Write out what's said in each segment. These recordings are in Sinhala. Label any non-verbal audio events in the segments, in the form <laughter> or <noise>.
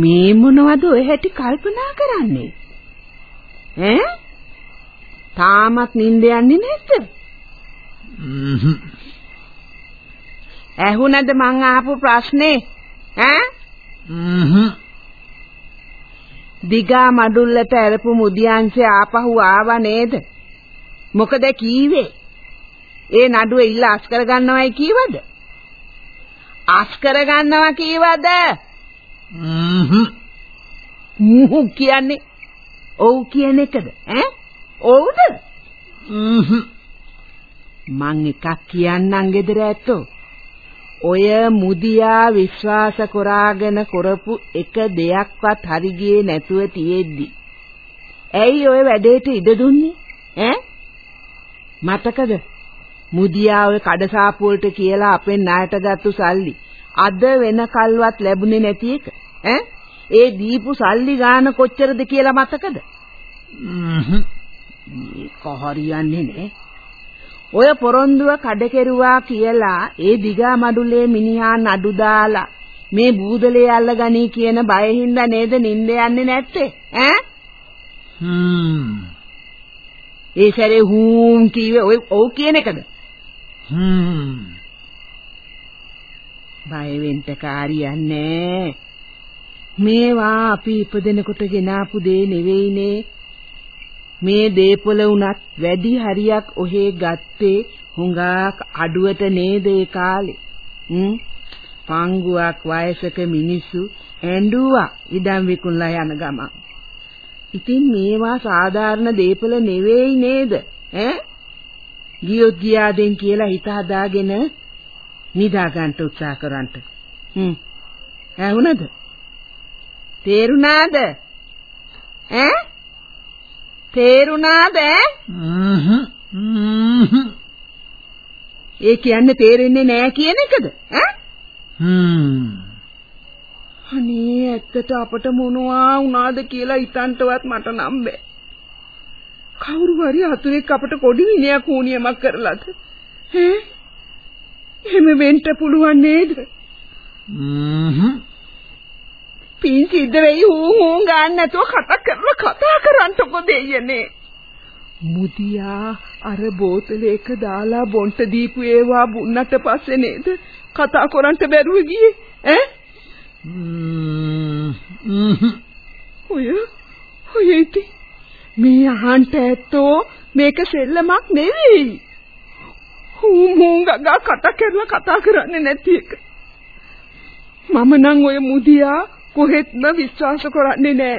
මේ මොනවද ඔය හැටි කල්පනා කරන්නේ? ඈ? තාමත් නිින්ද යන්නේ නැද්ද? ඇහුණද මං අහපු ප්‍රශ්නේ? ඈ? දිගා මඩුල්ලට ඇරපු මුදියන්සේ ආපහු ආව නේද? මොකද කීවේ? ඒ නඩුව ඉල්ල අස් කර ගන්නවයි කීවද? අස් කර ගන්නවා කීවද හ්ම් කියන්නේ ඔව් කියන එකද? ඈ? ඔව්ද? මං එකක් කියන්නම් ගෙදර ඇත්තෝ. ඔය මුදියා විශ්වාස කරාගෙන කරපු එක දෙයක්වත් හරි ගියේ නැතුව තියෙද්දි. ඇයි ඔය වැඩේට ඉඩ දුන්නේ? ඈ? මතකද? මුදියා ඔය කඩසාපු වලට කියලා අපෙන් ණයට ගත්තු සල්ලි. අද වෙනකල්වත් ලැබුණේ නැති එක ඈ? ඒ දීපු සල්ලි ගාන කොච්චරද කියලා මතකද? මේක හරියන්නේ නෑ. ඔය පොරොන්දුව කඩ කෙරුවා කියලා ඒ දිගා මඩුලේ මිනිහා නඩු දාලා මේ බූදලේ අල්ලගනී කියන බයෙහිඳ නේද නිින්ද යන්නේ නැත්තේ? ඈ? හ්ම් ඒ සැරේ හූම් කීවේ ඔය ඔව් කියන එකද? හ්ම් බය වෙන්න කාරියන්නේ මේවා අපි ඉපදෙනකොට ගෙනාපු දේ නෙවෙයිනේ. මේ දේපොළ උනත් වැඩි හරියක් ඔහේ ගත්තේ හුඟක් අඩුවට නේද ඒ කාලේ? හ්ම්. පංගුවක් වයසක මිනිස්සු ඇඬුවා ඉඩම් විකුණලා යන ගමන්. ඉතින් මේවා සාධාරණ දේපොළ නෙවෙයි නේද? ඈ? ගියොත් ගියාදෙන් කියලා හිත හදාගෙන නිදා ගන්න උත්සාහ කරන්ට. හ්ම්. ඇහුණද? තේරුණාද? ඈ? තේරුණාද? ඒ කියන්නේ තේරෙන්නේ නෑ කියන එකද? ඈ? හ්ම් අනේ ඇත්තට අපට මොනවා වුණාද කියලා හිතන්නවත් මට නම් බෑ. කවුරු හරි අතුරෙක් අපට කොඩි විනයක් වුණියමක් කරලාද? ඈ? එහෙම වෙන්න පුළුවන් නේද? හ්ම් පින් සිද්ධ වෙයි හූ හූ ගන්න නැතුව කතා කරලා කතා කරන්නකො දෙයනේ මුදියා අර බෝතලයක දාලා බොන්ට දීපු ඒවා බුන්නට පස්සේ නේද? කතා කරන්න බැරුව ගියේ. ඈ? ඔය ඔය ඉති. මේ අහන්ට ඇත්තෝ මේක සෙල්ලමක් නෙවෙයි. හූ හූ ගගා කතා කරලා කතා කරන්නේ නැති එක. මම නම් ඔය මුදියා කොහෙත්ම විශ්වාස කරන්නේ නෑ.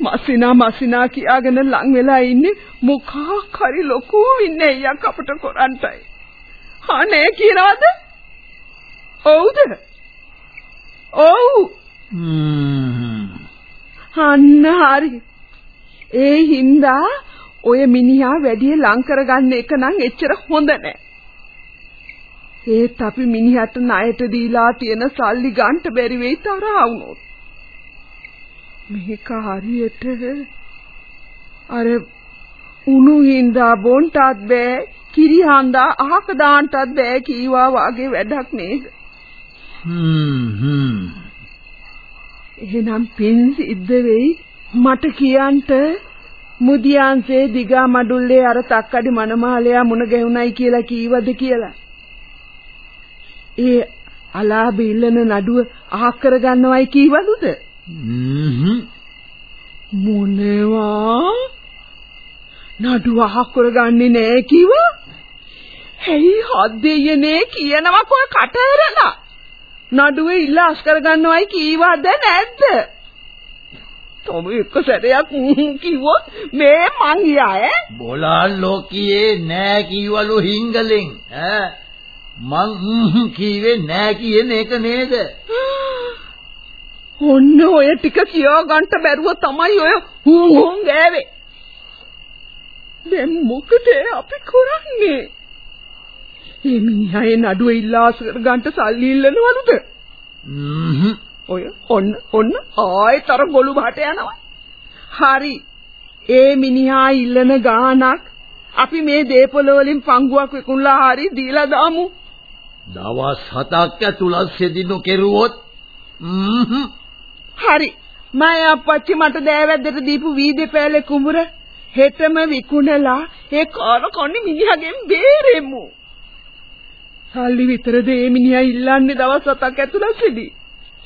මස්සිනා මස්සිනා කියාගෙන ලං වෙලා ඉන්නේ මොකක් හරි ලොකු වින්නේයක් අපට කරන්ටයි. අනේ කියනවද? ඔව්ද? ඔව්. අන්න හරි. ඒ හින්දා ඔය මිනිහා වැඩි ලං කරගන්න එක නම් එච්චර හොඳ නෑ. ඒත් අපි මිනිහට ණයට දීලා තියෙන සල්ලි ගන්න බැරි වෙයි තරහා වුණොත්. මේක හරියට අර උණු හින්දා බොන්ටත් බෑ කිරි හන්දා අහක දාන්නත් බෑ කීවා වගේ වැඩක් නේද? හ්ම් හ්ම් එහෙනම් පින් සිද්ධ වෙයි මට කියන්ට මුදියන්සේ දිගා මඩුල්ලේ අර තක්කඩි මනමාලයා මුණ ගැහුණයි කියලා කීවද කියලා. ඒ අලාභ ඉල්ලන නඩුව අහක් කරගන්නවයි කීවලුද? මොනවා? නඩුව අහක් කරගන්නේ නෑ කිව්වා? ඇයි හද්දෙයනේ කියනවා කොයි කට ඇරලා? නඩුවේ ඉල්ල අස් කරගන්නවයි කීවද නැද්ද? තොම එක සැරයක් කිව්වොත් මේ මං ගියා ඈ බොලාල් ලෝකියේ නෑ කීවලු හිංගලෙන් ඈ මං කීවේ නෑ කියන එක නේද? <gasps> ඔන්න ඔය ටික කියා ගන්න බැරුව තමයි ඔය හුම් හුම් ගෑවේ. දැන් මොකද අපි කරන්නේ? මේ මිනිහා නඩුව ඉල්ලාස් කර ගන්න සල්ලි ඉල්ලනවලුද? හ්ම් ඔය ඔන්න ඔන්න ආයෙතර ගොළු බහට යනවා. හරි. ඒ මිනිහා ඉල්ලන ගාණක් අපි මේ දේපොළ වලින් පංගුවක් විකුණලා හරි දීලා දාමු. දවස් හතක් ඇතුළත් සෙදිනු කෙරුවොත් හරි. මම අපච්චි මට දෑවැද්දට දීපු වීදේ පෑලේ කුඹුර හෙටම විකුණලා ඒ කාර කන්නේ මිනිහගෙන් බේරෙමු. සල්ලි විතරද මේ මිනිහා ඉල්ලන්නේ දවස් හතක් ඇතුළතදී?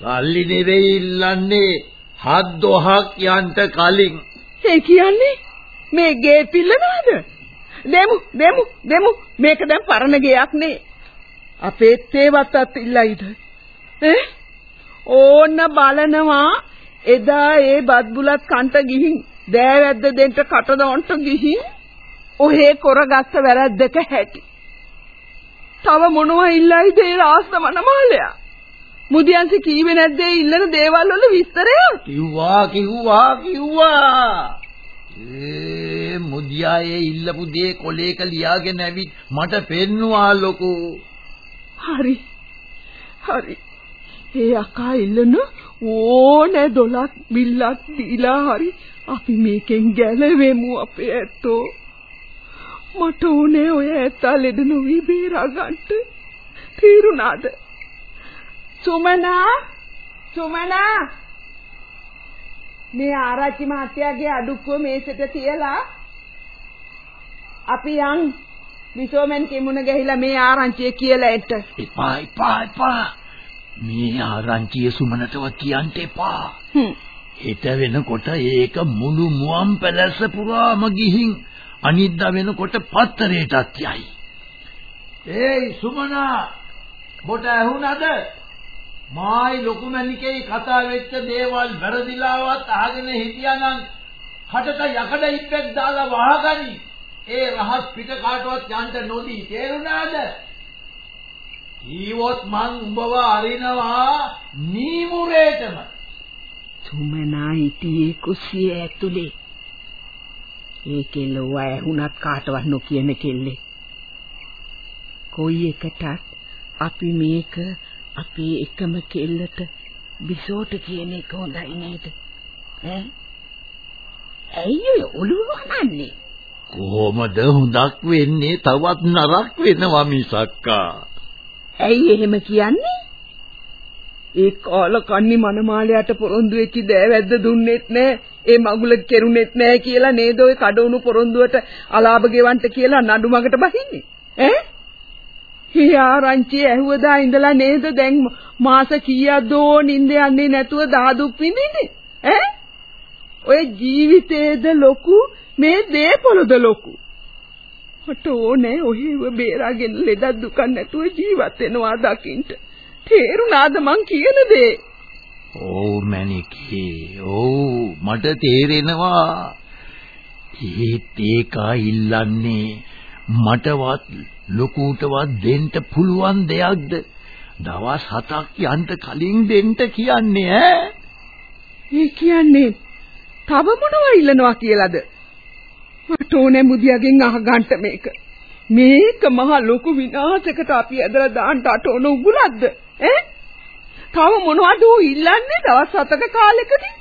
සල්ලි නෙවෙයි ඉල්ලන්නේ හත් දොහක් යන්ට කලින් ඒ කියන්නේ මේ ගේ පිල්ලනවද? දෙමු දෙමු දෙමු මේක දැන් පරණ ගයක් නේ. අපේ තේවත් අත් ඉල්ලයිද? ඈ ඕන්න බලනවා එදා ඒ බත් බුලත් කන්ට ගිහින් දෑවැද්ද දෙන්න කට දොන්ට ගිහින් ඔහේ කරගත්ත වැරද්දක හැටි. තව මොනවා ඉල්ලයිද ඒ රාස්තමන මාලයා? මුදියන්සි කීවේ නැද්ද ඒ ඉල්ලන දේවල් වල විස්තරය? කිව්වා කිව්වා කිව්වා ඒ මුදියායේ ඉල්ලපු දේ කොලේක ලියාගෙන ඇවිත් මට පෙන්නවා ලොකෝ හරි. හරි. ඒ අකා ඉල්ලන ඕනේ දොලක් බිල්ලක් දීලා හරි අපි මේකෙන් ගැලවෙමු අපේ ඇත්තෝ. මට උනේ ඔය ඇත්තා ලෙඩ නොවි බේරා ගන්නට. තීරුණාද? සුමනා සුමනා මේ ආරච්චි මහත්තයාගේ අඩුක්කුව මේසෙට තියලා අපි යන් විසෝමෙන් කිමුණ ගහිලා මේ ආරංචිය කියලා එට. එපා එපා එපා මේ ආරංචිය සුමනටවත් කියන්න එපා හ්ම්. හෙට වෙනකොට ඒක මුළු මුවන් පැලැස්ස පුරාම ගිහින් අනිද්දා වෙනකොට පත්තරේටත් යයි. ඒයි සුමනා බොට ඇහුණද? මායි ලොකු මැනිකේ කතා වෙච්ච දේවල් වැරදිලාවත් අහගෙන හිටියානම් කටට යකඩ ඉප්පෙක් දාලා වහගනි. ඒ රහස් පිට කාටවත් යන්න නොදී තේරුණාද? ඊවොත් මං උඹව අරිනවා නීමුරේටම. සුමනා හිටියේ කුස්සිය ඇතුලේ. ඒ කෙල්ලව ඇහුණත් කාටවත් නොකියන කෙල්ලේ. කොයි එකටත් අපි මේක අපේ එකම කෙල්ලට බිසෝට කියන එක හොඳයි නේද? ඈ? ඇයි ඔය ඔළුව වහන්නේ? කොහොමද හොඳක් වෙන්නේ? තවත් නරක් වෙනවා මිසක්කා. ඇයි එහෙම කියන්නේ? ඒ කාල කන්නි මනමාලයට පොරොන්දු වෙච්ච දෑවැද්ද දුන්නෙත් නෑ. ඒ මගුල කෙරුනෙත් නෑ කියලා නේද ඔය කඩවුණු පොරොන්දුවට අලාභ ගෙවන්න කියලා නඩු මගට බහින්නේ? ඈ? හේ ආරංචි ඇහුවදා ඉඳලා නේද දැන් මාස කීයක් දෝ නිින්ද යන්නේ නැතුව දහදුක් විඳින්නේ? ඈ? ඔය ජීවිතේද ලොකු මේ දේපොළද ලොකු මට ඕනේ ඔහෙව බේරාගෙන ලෙඩක් දුකක් නැතුව ජීවත් වෙනවා දකින්න තේරුණාද මං කියන දේ? ඔව් මැනිකේ. ඔව් මට තේරෙනවා. ඒත් ඒක ඉල්ලන්නේ මටවත් ලොකුටවත් දෙන්න පුළුවන් දෙයක්ද? දවස් 7ක් යන්න කලින් දෙන්න කියන්නේ ඈ? ඒ කියන්නේ තව මොනවා ඉල්ලනවා කියලාද? මට ඕනේ මුදියාගෙන් අහගන්න මේක. මේක මහ ලොකු විනාශයකට අපි ඇදලා දාන්න අට ඕන උගුලක්ද? ඈ? තව මොනවද ඌ ඉල්ලන්නේ දවස් හතක කාලෙකදී?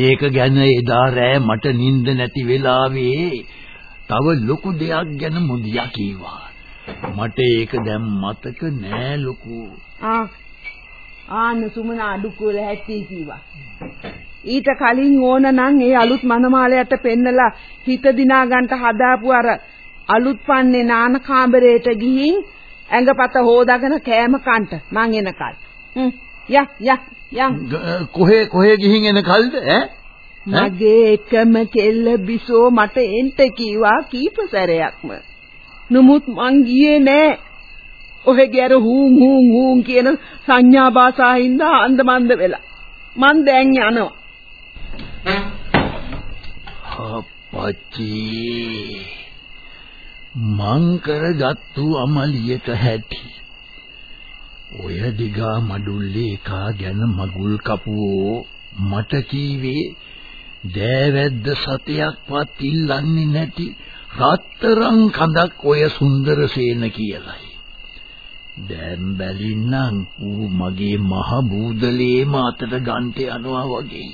ඒක ගැන එදා රෑ මට නිින්ද නැති වෙලාවේ තව ලොකු දෙයක් ගැන මුදියා කීවා. මට ඒක දැන් මතක නෑ ලොකු. ආ ආන්න සුමන අඩුකෝල හැටි කීවා. ඊට කලින් ඕන නම් ඒ අලුත් මනමාලයට පෙන්නලා හිත දිනා ගන්නට හදාපු අර අලුත් පන්නේ නාන කාමරේට ගිහින් ඇඟපත හොදාගෙන කෑම කන්ට මං එනකල්. හ්ම් යා යා යම් කොහේ කොහේ ගිහින් එන කල්ද ඈ? මගේ එකම කෙල්ල බිසෝ මට එන්ට කීවා කීප සැරයක්ම. නමුත් මං ගියේ නෑ. ඔහෙ ගැර හූන් හූන් හූන් කියන සංඥා භාෂාවෙන්ද අන්දමන්ද වෙලා. මං දැන් යනවා. අපච්චි මං කරගත්තු අමලියට හැටි ඔය දිගා මඩුල්ලේ කා ගැන මගුල් කපුවෝ මට කීවේ දෑවැද්ද සතයක්වත් ඉල්ලන්නේ නැති රත්තරන් කඳක් ඔය සුන්දරසේන කියලයි. දැන් බැලින්නම් ඌ මගේ මහ බූදලේ මාතට ගන්ට යනවා වගේ.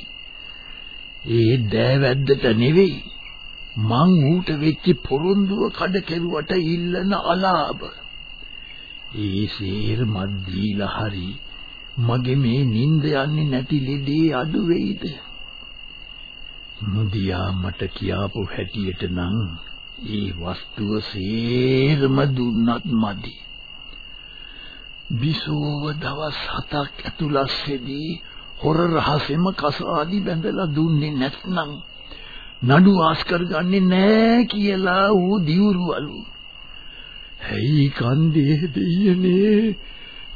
ඒ දෑවැද්දට නෙවෙයි මං ඌට වෙච්ච පොරොන්දුව කඩ කෙරුවට ඉල්ලන අලාභ. ඒ සේරමත් දීලා හරි මගේ මේ නිින්ද යන්නේ නැති ලෙඩේ අඩු වෙයිද? මුදියා මට කියාපු හැටියට නම් ඒ වස්තුව සේරම දුන්නත් මදි. බිසෝව දවස් හතක් ඇතුළස්සේදී හොර රහසෙම කසාදි බැඳලා දුන්නේ නැත්නම් නඩු ආස් කරගන්නේ නෑ කියලා ඌ දියුරුවලු. ඇයි කන්දේ දෙයනේ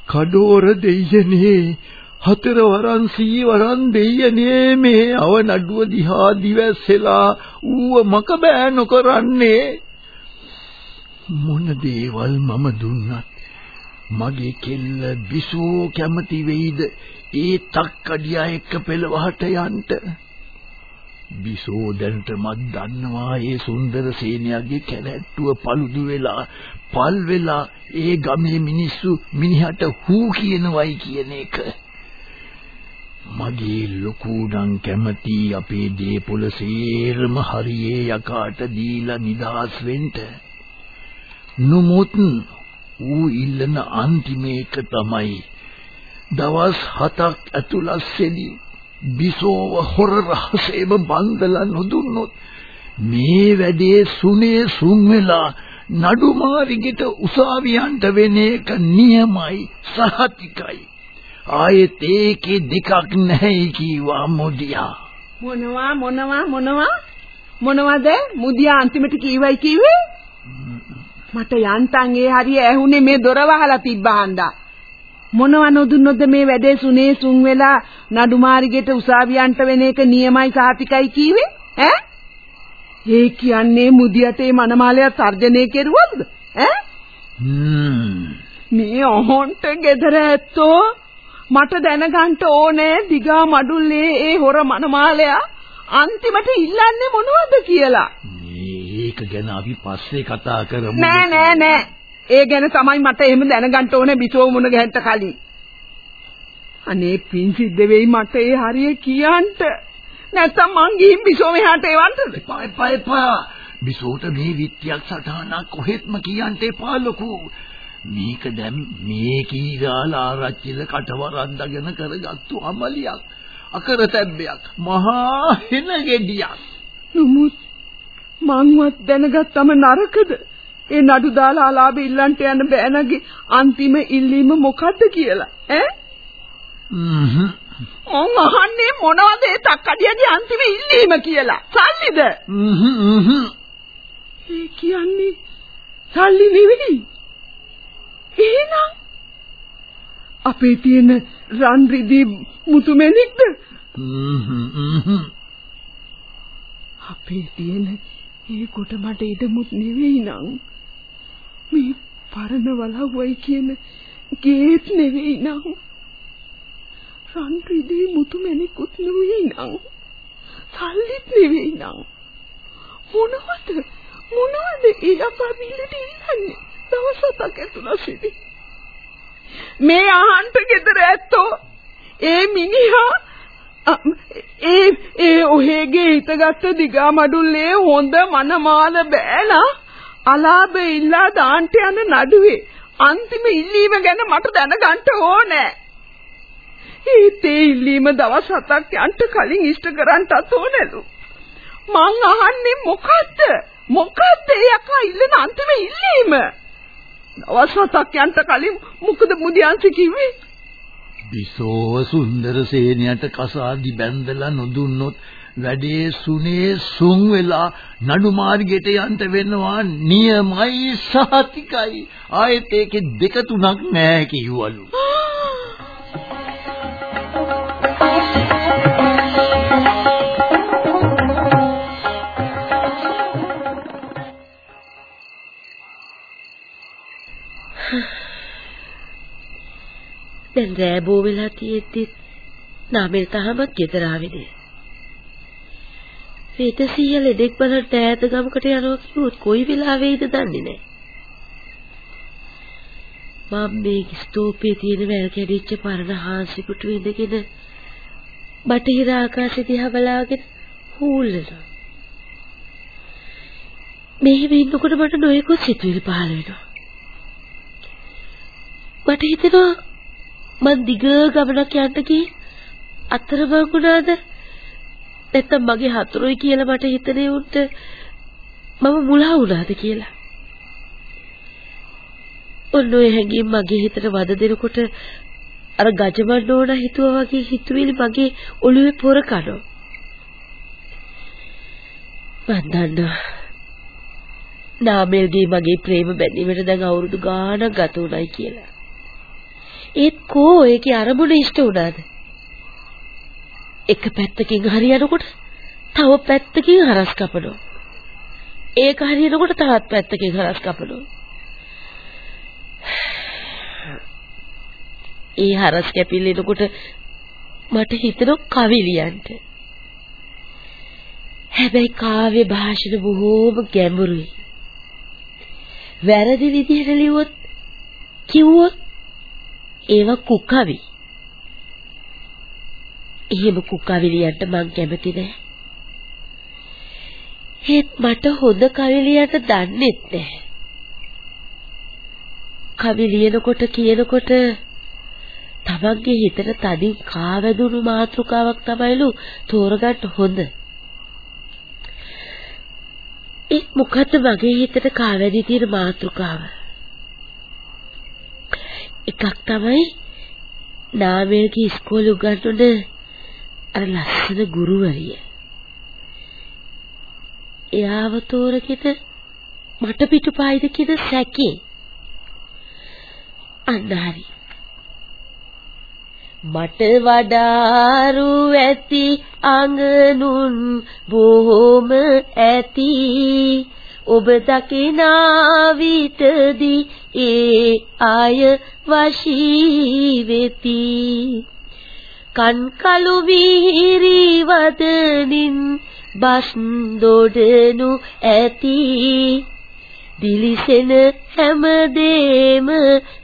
කඩෝර දෙයනේ හතර වරන් සී වරන් දෙයනේ මේ අව නඩුව දිහා දිවැස්සලා ඌව මක බෑ නොකරන්නේ. මොන දේවල් මම දුන්නත්? මගේ කෙල්ල බිසෝ කැමති වෙයිද? ඒ තක්කඩියා එක්ක පෙළවහට යන්න. බිසෝ දැනටමත් දන්නවා ඒ සුන්දර සේනයාගේ කැලැට්ටුව paludu වෙලා පල් වෙලා ඒ ගමේ මිනිස්සු මිනිහට හූ කියනවයි කියන එක. මගේ ලොකු නම් කැමති අපේ දේපොළ සේරම හරියේ යකාට දීලා නිදහස් වෙන්න. නුමුත් ඌ ඉල්ලන අන්තිම එක තමයි. දවස් හතක් ඇතුළස්සේදී බිසෝව හොර රහසේම බන්දලා නොදුන්නොත් මේ වැඩේ සුනේ සුන් වෙලා නඩුමාරිගෙට උසාවියන්ට වෙන එක නියමයි සහතිකයි. ආයෙත් ඒකේ දෙකක් නැහැ කීවා මුදියා. මොනවා මොනවා මොනවා? මොනවද? මුදියා අන්තිමට කීවයි කිව්වේ මට යන්තම් ඒ හරිය ඇහුනේ මේ දොර වහලා තිබ්බහන්දා මොනව නොදුන්නොද මේ වැඩේ සුනේ සුන් වෙලා නඩුමාරිගෙට උසාවියන්ට වෙන එක නියමයි සාතිකයි කීවේ ඈ? ඒ කියන්නේ මුදියට මේ මනමාලය තර්ජනය කෙරුවද ඈ? මේ ඔහොන්ට ගෙදර ඇත්තෝ මට දැනගන්න ඕනේ දිගා මඩුල්ලේ ඒ හොර මනමාලයා අන්තිමට ඉල්ලන්නේ මොනවද කියලා මේක ගැන අපි පස්සේ කතා කරමු නෑ නෑ නෑ ඒ ගැන තමයි මට එහෙම දැනගන්න ඕනේ බිසෝ මුණ ගැහෙන්න කලින්. අනේ පින් සිද්ධ වෙයි මට ඒ හරිය කියන්න. නැත්තම් මං ගිහින් බිසෝ මෙහාට එවන්නද? එපා එපා එපා. බිසෝට මේ විත්‍යක් සටහනක් කොහෙත්ම කියන්න එපා ලොකු. මේක දැන් මේ කීගාල ආරච්චිල කටවරන්දගෙන කරගත්තු අමලියක්. අකරතැබ්බයක්. මහා හෙන ගෙඩියක්. නමුත් මංවත් දැනගත්තම නරකද? ඒ නඩු දාලා ආලාභ ඉල්ලන්ට යන්න බෑනගේ අන්තිම ඉල්ලීම මොකද්ද කියලා? ඈ? මං අහන්නේ මොනවද ඒ තක්කඩියගේ අන්තිම ඉල්ලීම කියලා? සල්ලිද? ඒ කියන්නේ සල්ලි නෙවෙයි. එහෙනම් අපේ තියෙන රන් රිදී මුතුමැණික්ද අපේ තියෙන ඒ කොට මට ඉදමුත් නෙවෙයි නං. මේ පරණ වලව්වයි කියන ගේත් නෙවෙයි නං. රන් රිදී මුතු මැණිකුත් නෙවෙයි නං. සල්ලිත් නෙවෙයි නං. මොනවද? මොනවද ඒ අපා බිල්ලට ඉල්ලන්නේ? දවස් හතක් ඇතුළතදී මේ අහන්ට ගෙදර ඇත්තෝ ඒ මිනිහා ඒ ඒ ඔහෙගේ හිතගත්ත දිගා මඩුල්ලේ හොඳ මනමාල බෑලා අලාභ ඉල්ලා දාන්ට යන නඩුවේ අන්තිම ඉල්ලීම ගැන මට දැනගන්න ඕනේ. ඒත් ඒ ඉල්ලීම දවස් හතක් යන්ට කලින් ඉෂ්ට කරන්නත් ඕනලු. මං අහන්නේ මොකද්ද? මොකද්ද යකා ඉල්ලන අන්තිම ඉල්ලීම? දවස් හතක් යන්ට කලින් මොකද මුදියන්සි කිව්වේ? බිසෝව සුන්දර සේනයට කසාදි බැඳලා නොදුන්නොත් වැඩේ සුනේ සුන් වෙලා නඩු මාර්ගයට යන්න වෙනවා නියමයි සහතිකයි. ආයෙත් ඒකේ දෙක තුනක් නෑ කිව්වලු. රෑබෝ වෙලා තියෙද්දි නාමල් තහමත් ගෙදර ආවේ නෑ. වේදසිය ලෙඩෙක් බලන්න ඈත ගමකට යනවා කිව්වොත් කොයි වෙලාවෙයිද දන්නේ නෑ. මම මේ ස්තූපයේ තියෙන වැල් කැඩිච්ච පරණ හාන්සිකුට ඉඳගෙන බටහිර ආකාශය දිහා බලාගෙන හූල්ලනවා. මෙහෙම ඉන්නකොට මට නොයෙකුත් සිතුවිලි පහළ වෙනවා. මට හිතෙනවා මං දිග ගමනක් යන්න ගිහින් අතරමං වුණාද නැත්නම් මගේ හතුරුයි කියලා මට හිතනේ උන්ට මම මුලා වුණාද කියලා. ඔන්න ඔය හැඟීම් මගේ හිතට වද දෙනකොට අර ගජමන් ඕන හිතුවා වගේ හිතුවිලි මගේ ඔළුවේ පොර කනවා. මන් දන්නවා. නාමල්ගේ මගේ ප්‍රේම බැඳීමට දැන් අවුරුදු ගාණක් ගත උනායි කියලා. ඒත් කෝ ඒකේ අරමුණ ඉෂ්ට වුණාද? එක පැත්තකින් හරියනකොට තව පැත්තකින් හරස් කපනවා. ඒක හරියනකොට තවත් පැත්තකින් හරස් කපනවා. ඒ හරස් කැපිල්ලෙනකොට මට හිතෙනවා කවි ලියන්න. හැබැයි කාව්‍ය භාෂණ බොහෝම ගැඹුරුයි. වැරදි විදිහට ලිව්වොත් කිව්වොත් ඒවා කුකවි. එහෙම කුකවි ලියන්න මං කැමති නෑ. ඒත් මට හොඳ කවි ලියන්න දන්නෙත් නෑ. කවි ලියනකොට කියනකොට තමන්ගේ හිතට තදින් කාවැදුණු මාතෘකාවක් තමයිලු තෝරගන්න හොඳ. ඒ මොකද්ද මගේ හිතට කාවැදී තියෙන මාතෘකාව? එකක් තමයි නාමයේගේ ඉස්කෝලේ උගන්වන අර ලස්සන ගුරුවරිය. එයාව තෝරගෙන මට පිටුපායිද කියන සැකේ. අන්න හරි. මට වඩාරු ඇති අඟනුන් බොහොම ඇති ඔබ දකිනා විටදී ඒ අය වශී වෙති කන් කළු විහිරි වදනින් බස් දොඩනු ඇති. දිලිසෙන හැමදේම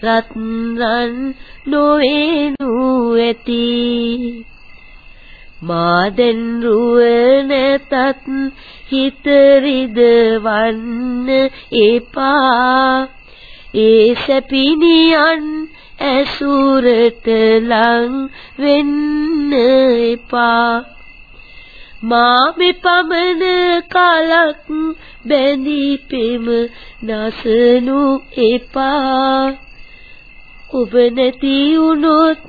රත්රන් නොවේනු ඇති. මාදෙන් රුව නැතත් හිත රිදවන්න එපා. ඒ සැපිනියන් ඇසුරට ලං වෙන්න එපා. මා මෙපමණ කලක් බැඳී පෙම නසනු එපා. ඔබ නැති වුණොත්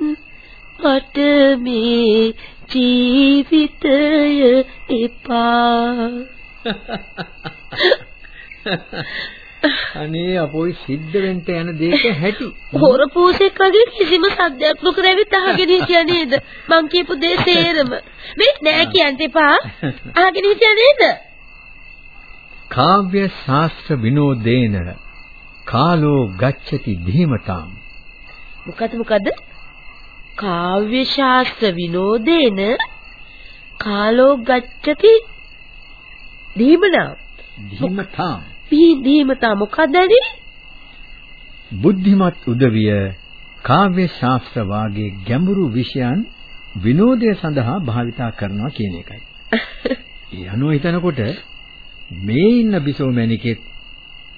මට මේ ජීවිතය එපා <laughs> අනේ අපෝයි සිද්ධ වෙන්න යන දෙයක හැටි. හොර පූසෙක් වගේ කිසිම සද්දයක් නොකර ඇවිත් අහගෙන හිටියා නේද? මං කියපු දේ සේරම. මේ නෑ කියන්න එපා. අහගෙන හිටියා නේද? කාව්‍ය ශාස්ත්‍ර විනෝදේන කාලෝ ගච්ඡති ධීමතාම්. මොකද මොකද? කාව්‍ය ශාස්ත්‍ර විනෝදේන කාලෝ ගච්ඡති ධීමනාම්. ධීමතාම්. ධීමතා මොකදද? බුද්ධිමත් උදවිය කාව්‍ය ශාස්ත්‍ර වාගේ ගැඹුරු විෂයන් විනෝදය සඳහා භාවිතා කරනවා කියන එකයි. <laughs> ඒ අනුව හිතනකොට මේ ඉන්න බිසෝ මැණිකෙත්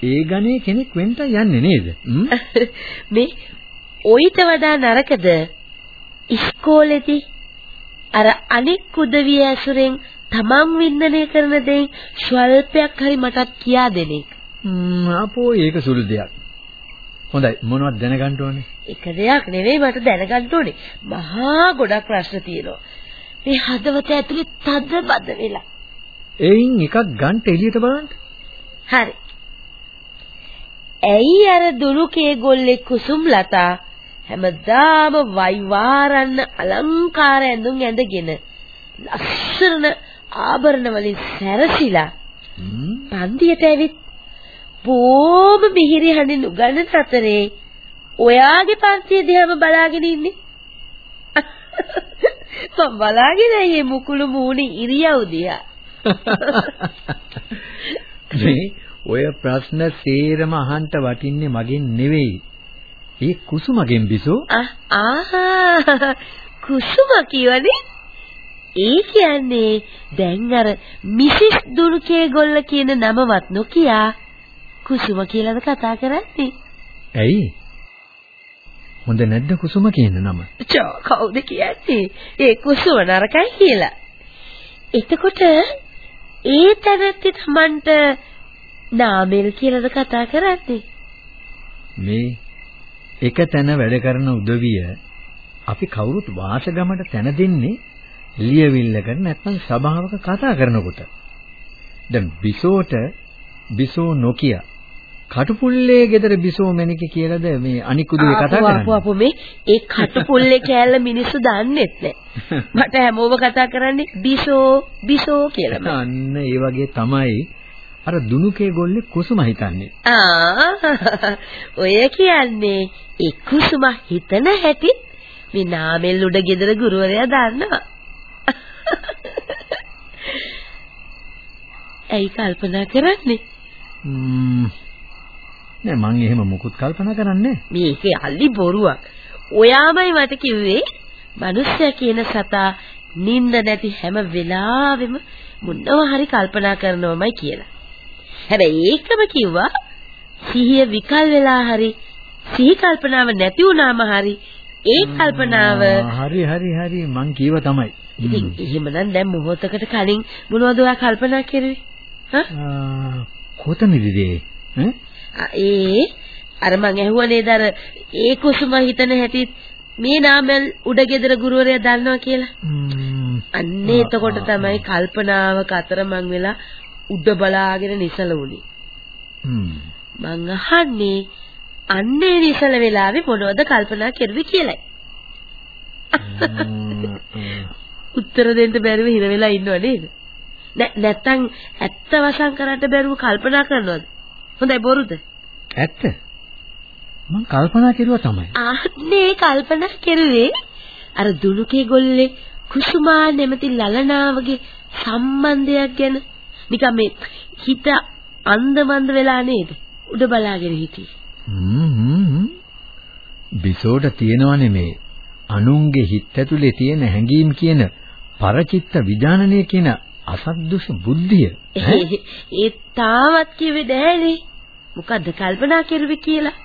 ඒ ගණේ කෙනෙක් වෙන්න යන්නේ නේද? <laughs> මේ ඔయిత වඩා නරකද? ඉස්කෝලේදී අර අනික් උදවිය ඇසුරෙන් තමන් වින්දනය කරන දෙයින් ස්වල්පයක් හරි මටත් කියා දෙන එක. ම්ම් අපෝ ඒක සුළු දෙයක්. හොඳයි මොනවද දැනගන්න ඕනේ? එක දෙයක් නෙවෙයි මට දැනගන්න ඕනේ. මහා ගොඩක් ප්‍රශ්න තියෙනවා. මේ හදවත ඇතුලේ තද බද වෙලා. එයින් එකක් ගන්න එළියට බලන්න. හරි. ඇයි අර දුරුකේ ගොල්ලේ කුසුම් ලතා හැමදාම වයිවාරන්න අලංකාර ඇඳුම් ඇඳගෙන ලස්සන ආභරණ වලින් සැරසිලා පන්තියට ඇවිත් බොහොම මිහිරි හඬින් උගන්වන අතරේ ඔයාගේ පන්තිය දිහාම බලාගෙන ඉන්නේ <laughs> මම බලාගෙන මේ මුකුළු මූණි ඉරියව් දිහා. <laughs> මේ ඔය ප්‍රශ්න සේරම අහන්න වටින්නේ මගෙන් නෙවෙයි. ඒ කුසුමගෙන් බිසෝ. ආහා කුසුම කියවනේ. ඒ කියන්නේ දැන් අර මිසිස් දුනුකේ ගොල්ල කියන නමවත් නොකියා කුසුම කියලාද කතා කරන්නේ. ඇයි? හොඳ නැද්ද කුසුම කියන නම? චෝ කවුද කියන්නේ? ඒ කුසුම නරකයි කියලා. එතකොට ඒ තැනත්ති Tamanට නාමල් කියලාද කතා කරන්නේ? මේ එක තැන වැඩ කරන උදවිය අපි කවුරුත් වාසගමට තැන දෙන්නේ ලියවිල්ලකට නැත්නම් සභාවක කතා කරනකොට. දැන් බිසෝට බිසෝ නොකිය කටුපුල්ලේ ගෙදර බිසෝ මෙනික කියලාද මේ අනිකුදුවේ කතා කරන්නේ. අපු අපු මේ ඒ කටුපුල්ලේ කෑල්ල මිනිස්සු දන්නෙත් නැහැ. <laughs> මට හැමෝම කතා කරන්නේ බිසෝ බිසෝ කියලා. අන්න ඒ වගේ තමයි අර දුනුකේ ගොල්ලේ කුසුම හිතන්නේ. ආ ඔය කියන්නේ ඒ කුසුම හිතන හැටි මේ නාමෙල් උඩ ගෙදර ගුරුවරයා දන්නවා. ඇයි කල්පනා කරන්නේ? නෑ මං එහෙම මුකුත් කල්පනා කරන්නේ මේකේ අලි බොරුවක්. ඔයාමයි මට කිව්වේ මිනිස්සයා කියන සතා නිින්ද නැති හැම වෙලාවෙම මොනවා හරි කල්පනා කරනවමයි කියලා. හැබැයි ඒකම කිව්වා සිහිය විකල් වෙලා හරි සිහි කල්පනාව නැති වුණාම හරි ඒ කල්පනාව හරි හරි හරි මං කීව තමයි. ඉතින් එහෙමනම් දැන් මොහොතකට කලින් මොනවද ඔයා කල්පනා කරුවේ? හා කොතනදද ඒ අර මං ඇහුවා නේද අර ඒ කුසුම හිතන හැටි මේ නාමල් උඩගෙදර ගුරුවරයා දන්නවා කියලා. අන්න එතකොට තමයි කල්පනාවක අතරමං වෙලා උඩ බලාගෙන නිසල වුණේ. මං අහන්නේ අන්නේ නිසල වෙලාවේ මොනවද කල්පනා කරුවේ කියලයි. උත්තර දෙන්න බැරිව හිර වෙලා ඉන්නව නේද? නැත්තම් ඇත්ත වසන් කරන්න බැරුව කල්පනා කරනවද? හොඳයි බොරුද? ඇත්ත. මං කල්පනා කෙරුවා තමයි. ආන්නේ කල්පනා කෙරුවේ අර දුනුකේ ගොල්ලේ කුසුමා නැමැති ලලනාවගේ සම්බන්ධයක් ගැන නිකන් මේ හිත අන්දමන්ද වෙලා නේද? උඩ බලාගෙන හිටියේ. හ්ම් බිසෝට තියෙනවනේ මේ අනුන්ගේ හිත ඇතුලේ තියෙන හැඟීම් කියන පරචිත්ත විඥානනය කියන අසද්දුෂ බුද්ධිය <laughs> ඒ තාවත් කිව්වේ නෑනේ මොකද්ද කල්පනා කරුවේ කියලා?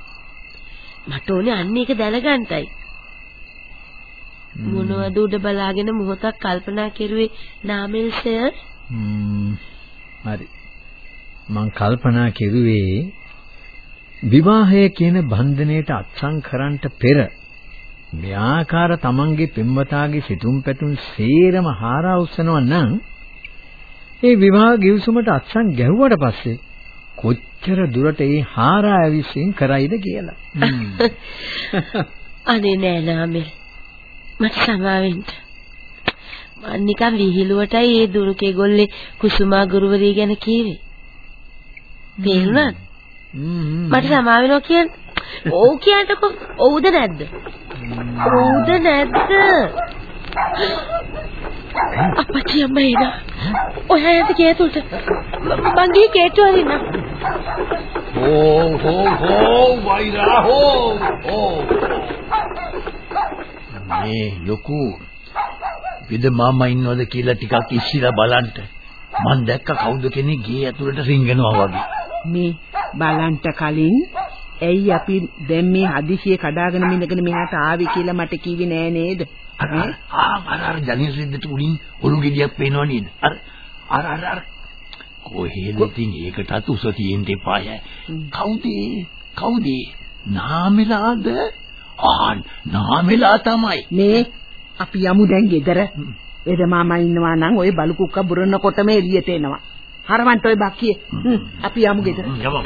මට ඕනේ අන්න ඒක දැනගන්නයි. මොනවද උඩ බලාගෙන මොහොතක් කල්පනා කරුවේ නාමල් සර් හරි මං කල්පනා කෙරුවේ විවාහය කියන බන්ධනයට අත්සන් කරන්නට පෙර මේ ආකාර තමන්ගේ පෙම්වතාගේ සිතුම් පැතුම් සේරම හාරා උස්සනවා නම් ඒ විවාහ ගිවිසුමට අත්සන් ගැහුවට පස්සේ කොච්චර දුරට ඒ හාරා ඇවිසින් කරයිද කියලා. <laughs> අනේ නෑ නාමල්. මට සමාවෙන්න. නිකන් විහිළුවටයි ඒ දුරුකේ ගොල්ලේ කුසුමා ගුරුවරිය ගැන කීවේ. තේරුණාද? මට සමා වෙනවා කියන්නේ ඔව් කියන්නකො ඔව්ද නැද්ද? ඔව්ද නැද්ද? අපච්චි අම්මා එනවා. ඔයා යන්න කේතුල්ට. මං ගිහින් කේතු අරින්න. හෝ හෝ හෝ වෛරා හෝ හෝ මේ ලොකු විද මාමා ඉන්නවද කියලා ටිකක් ඉස්සිලා බලන්න. මං දැක්ක කවුද කෙනෙක් ගේ ඇතුළට රිංගනවා වගේ. මේ බලන්ට කලින් ඇයි අපි දැන් මේ හදිසියෙ කඩාගෙන මිනගෙන මෙහාට ආවේ කියලා මට කිව්වේ නෑ නේද? අර අර අර ජනේස් රෙද්දට උඩින් ඔලු ගෙඩියක් පේනව නේද? අර අර අර අර කොහෙද ඉතින් ඒකටත් උස තියෙන්න එපාය. කවුද? කවුද? නාමෙලාද? ආ නාමෙලා තමයි. මේ අපි යමු දැන් ගෙදර. එද මාමා ඉන්නවා නම් ওই බලු කුක්ක බුරනකොටම එළියට එනවා. හරවන්ට ඔය බක්කිය. අපි යමු ගෙදර. යමු.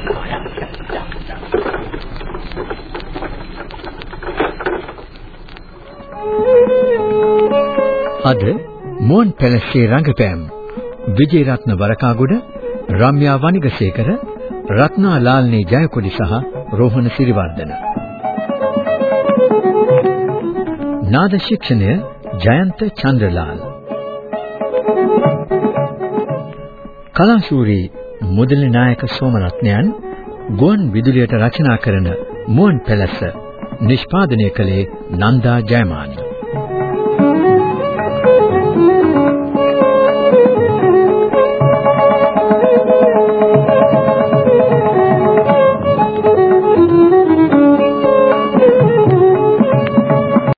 අද මොන් පැලස්සේ රංගපෑම් විජේරත්න වරකාගොඩ රම්‍යා වනිගසේකර රත්නා ලාල්නේ ජයකොඩි සහ රෝහණ සිරිවර්ධන නාද ශික්ෂණය ජයන්ත චන්ද්‍රලාල්. කලාශූරී මුදලි නායක සෝමරත්නයන් ගුවන් විදුලියට රචනා කරන මුවන් පැලැස්ස නිෂ්පාදනය කළේ නන්දා ජයමානී.